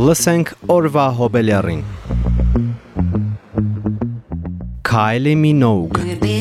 Լսենք օրվա հոբելյարին։ Kylie Minogue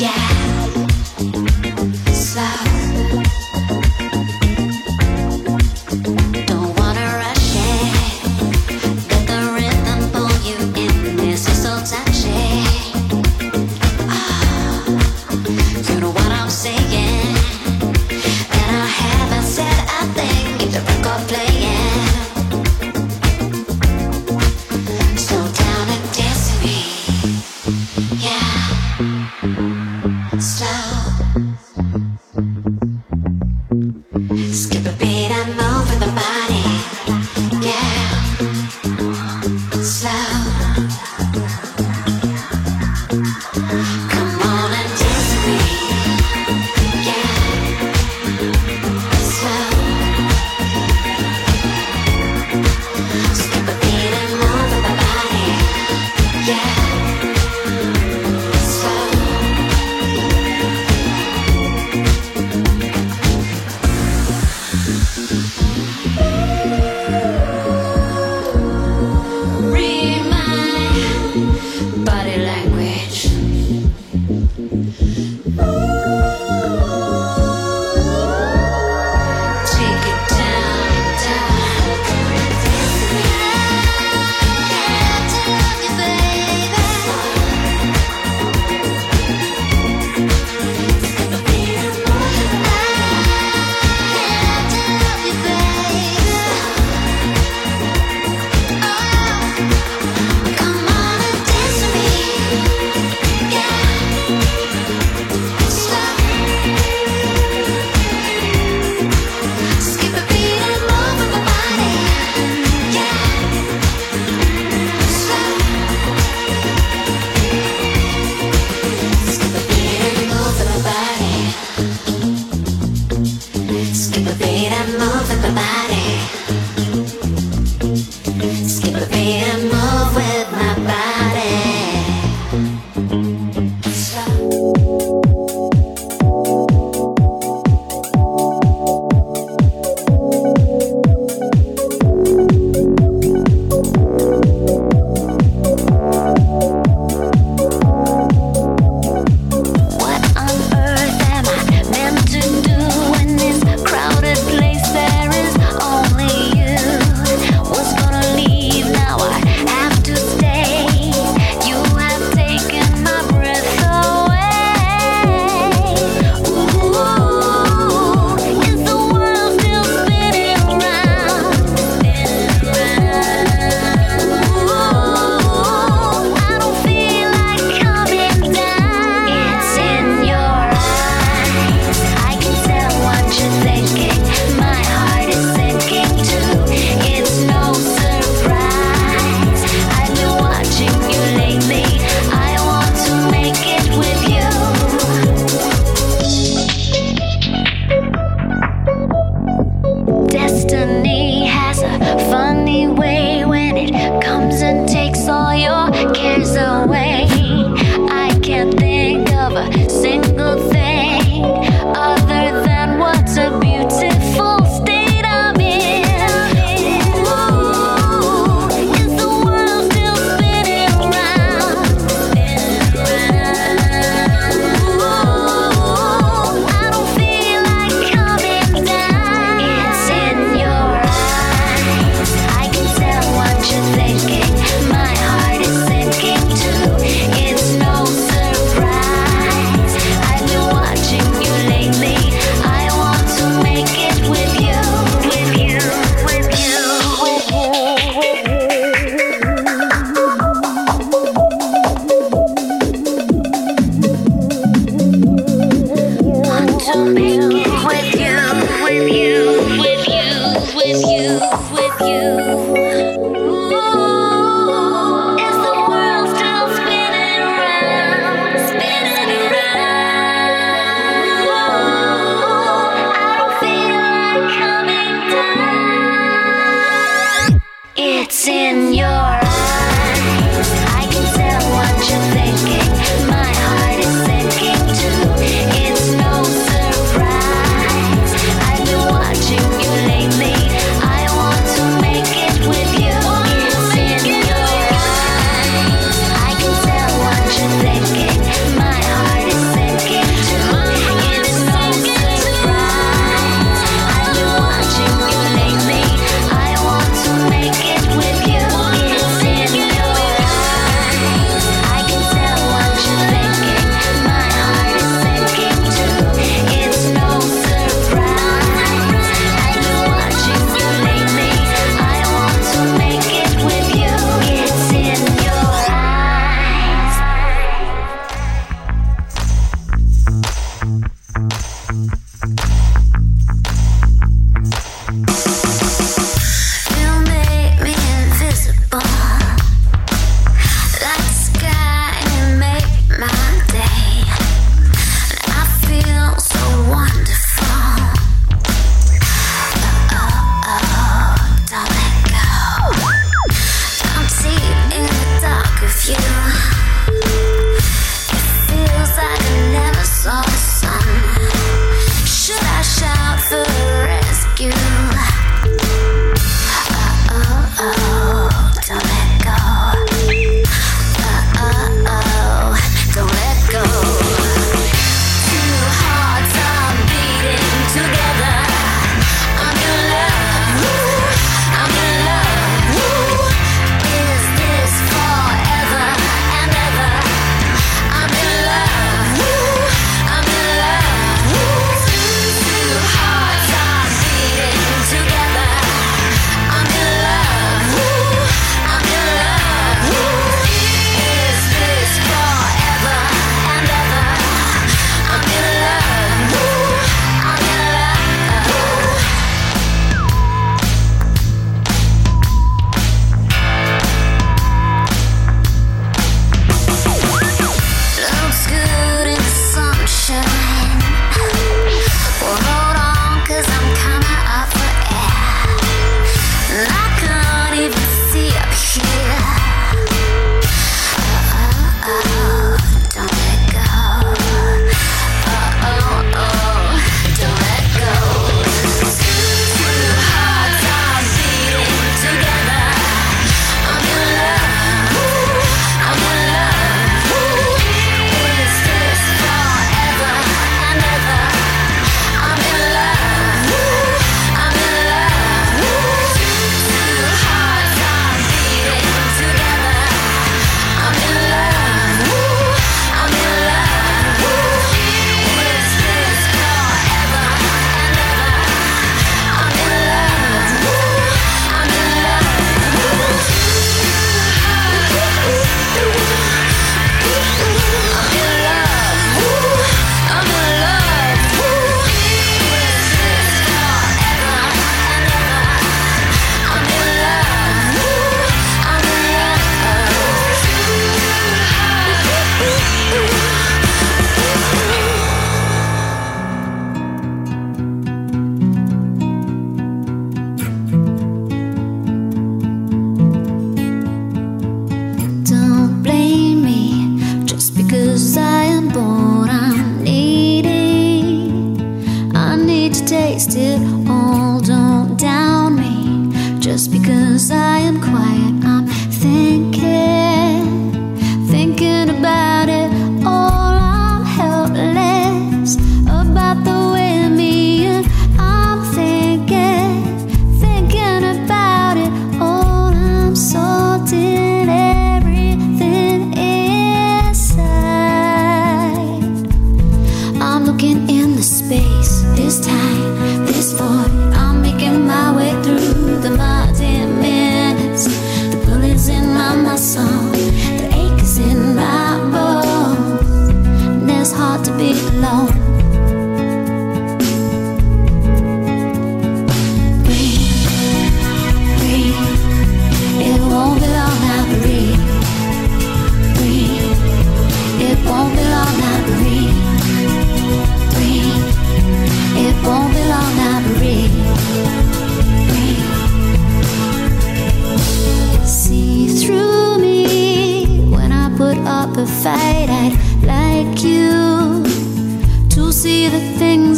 Yeah.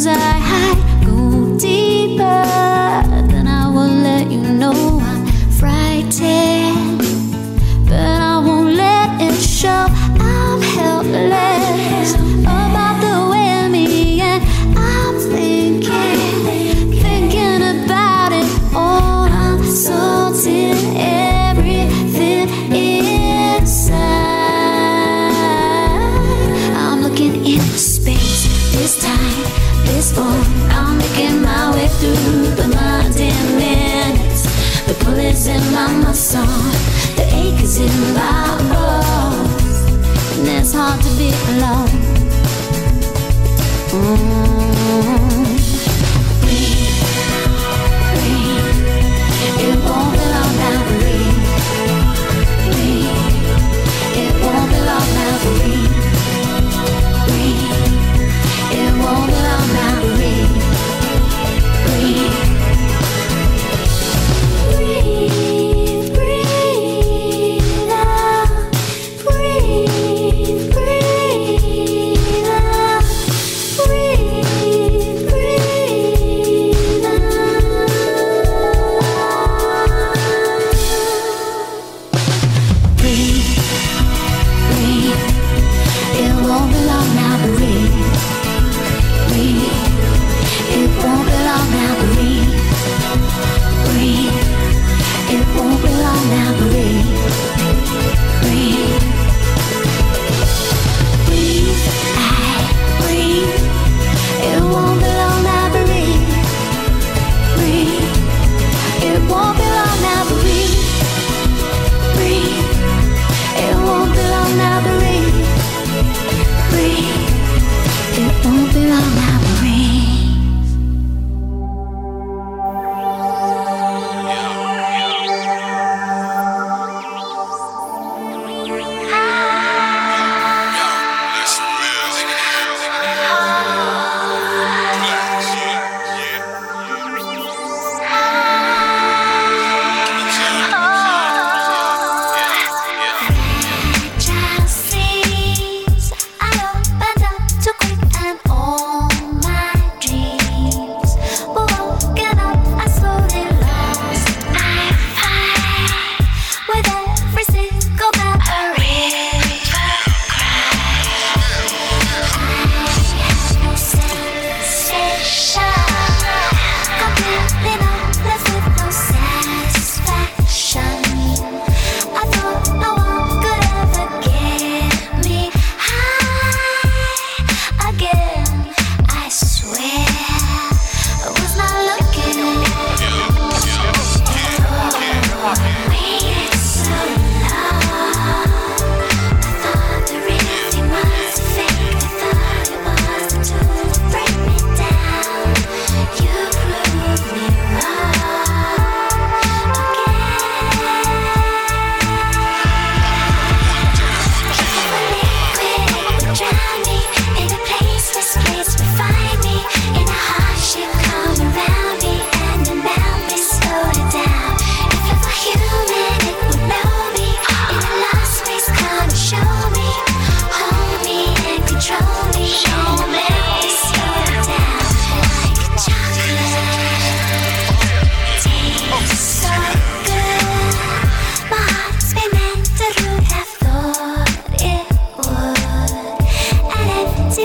Things I it's hard to be alone. Mm.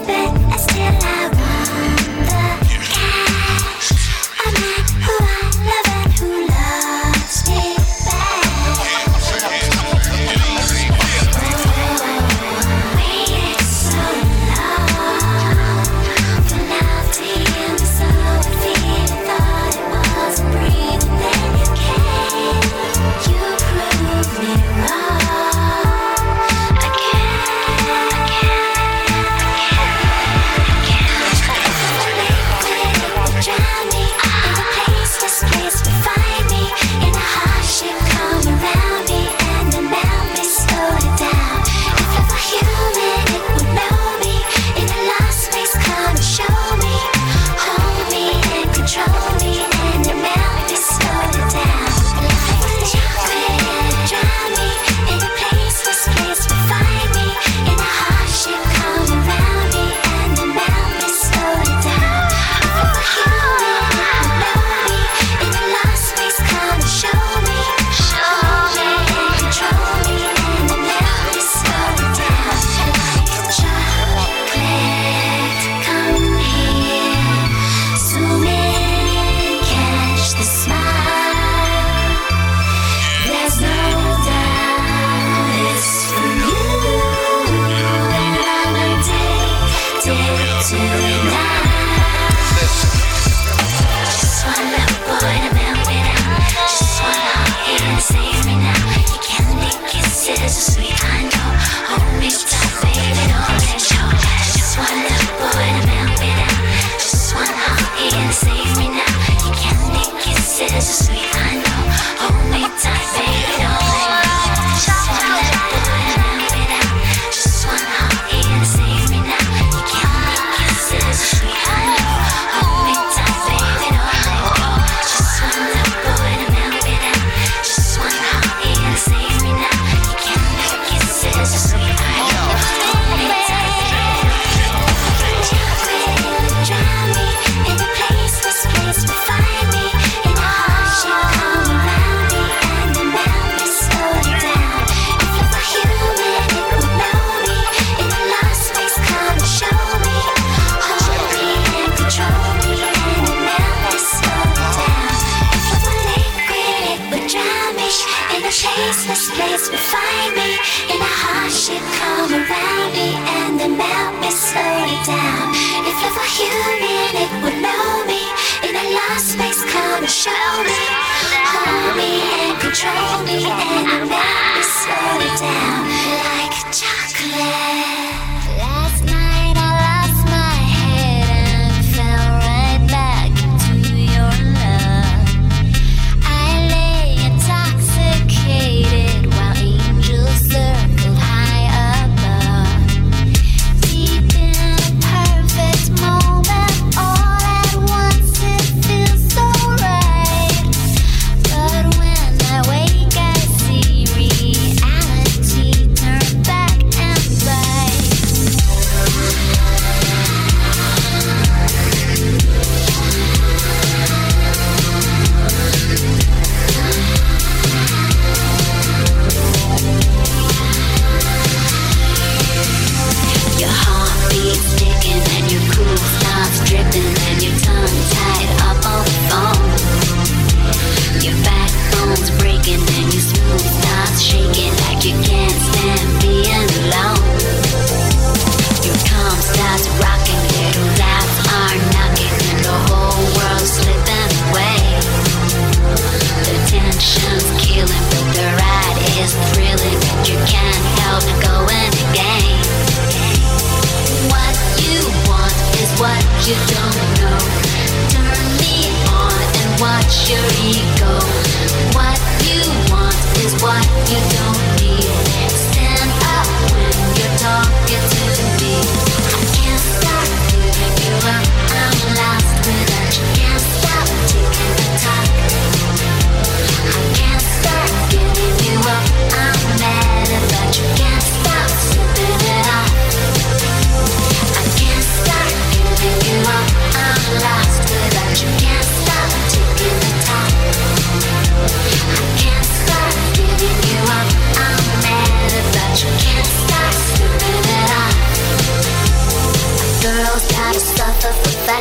bed.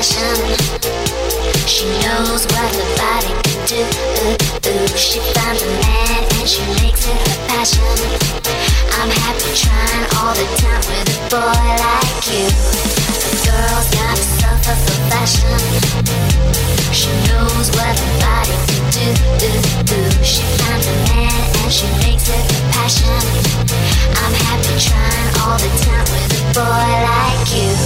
passion. She knows what her body can do. Ooh, ooh. She finds a man and she makes it her passion. I'm happy trying all the time with a boy like you. A girl's got to suffer for fashion. She knows what her body can do. Ooh, ooh. She finds a man and she makes it her passion. I'm happy trying all the time with a boy like you.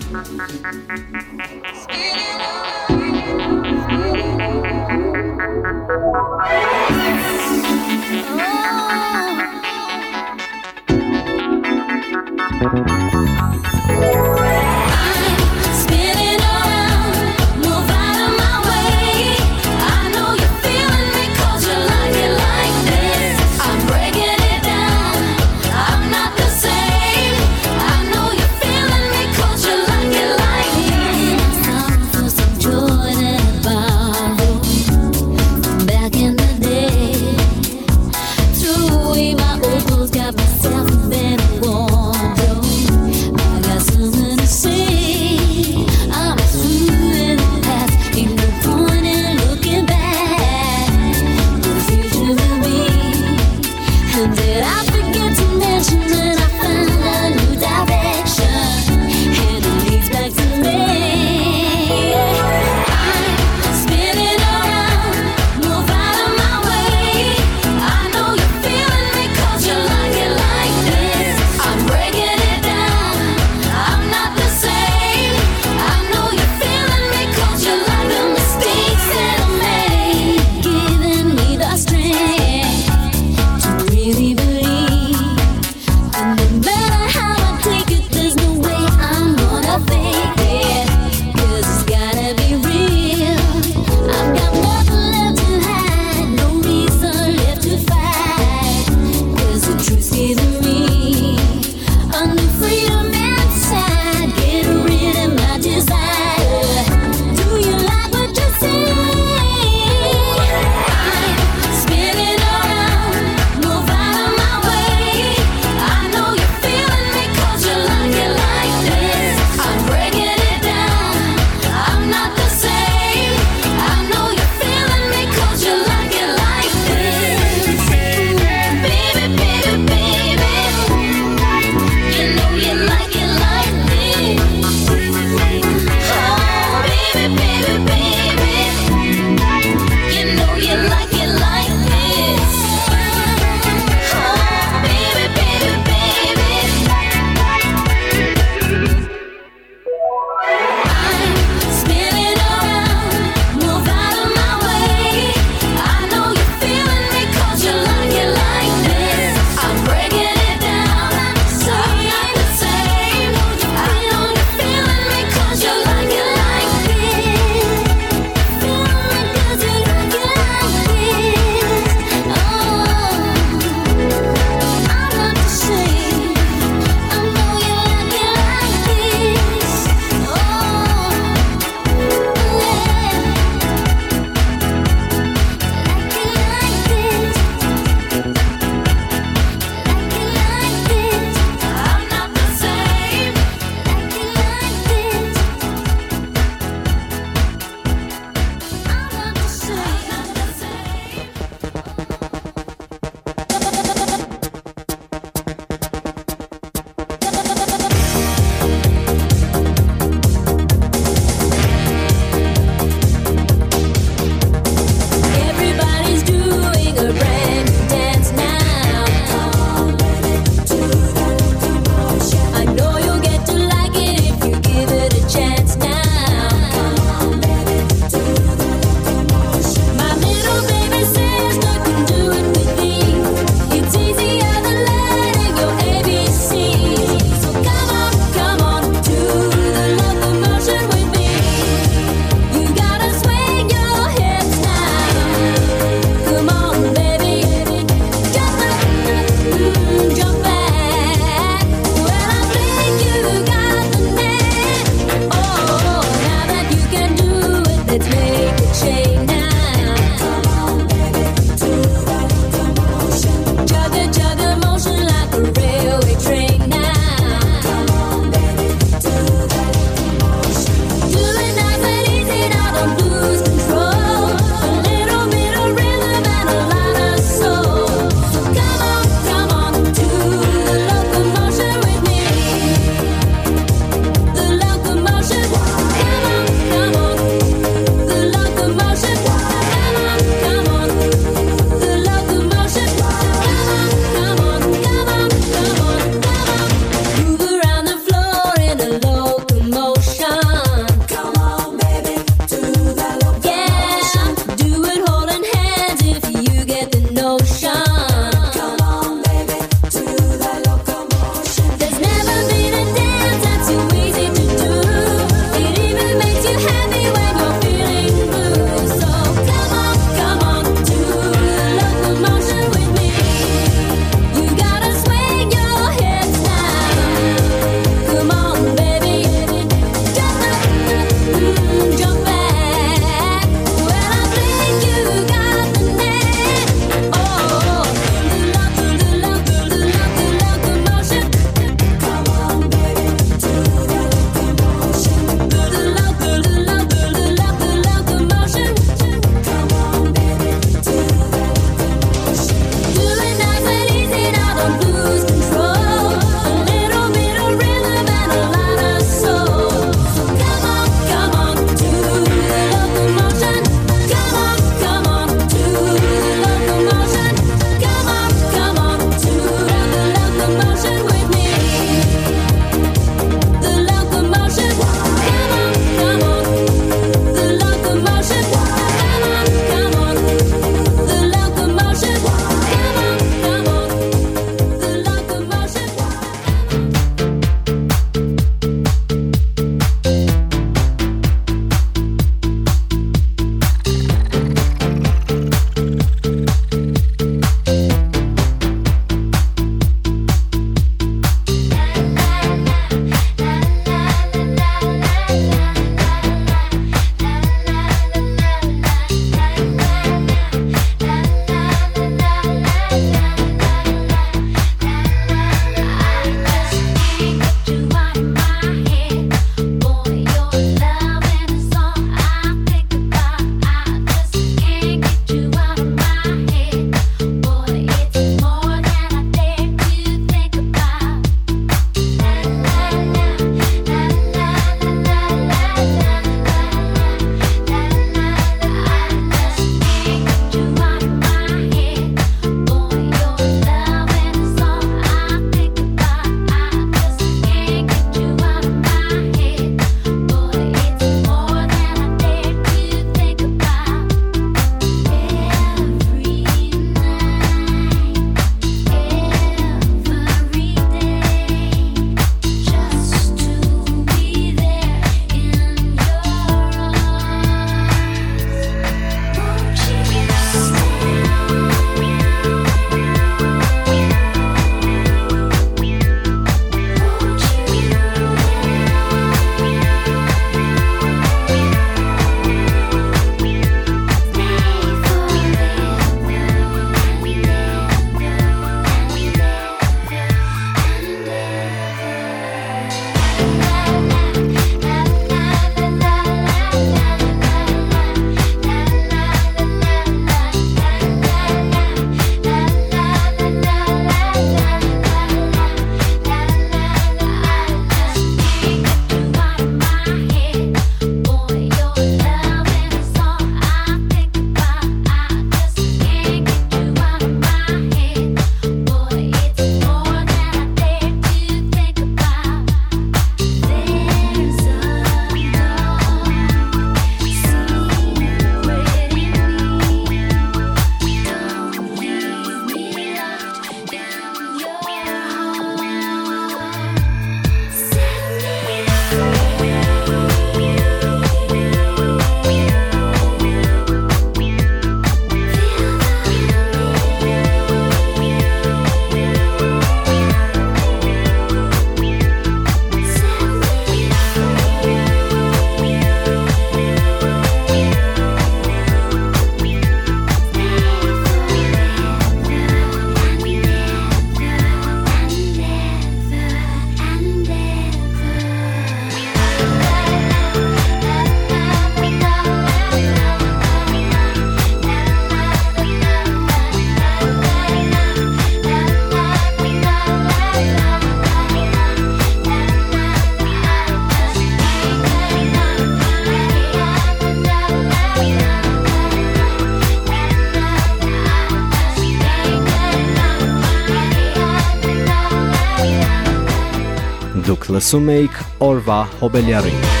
Դուք լսում էիք օրվա հոբելյարին։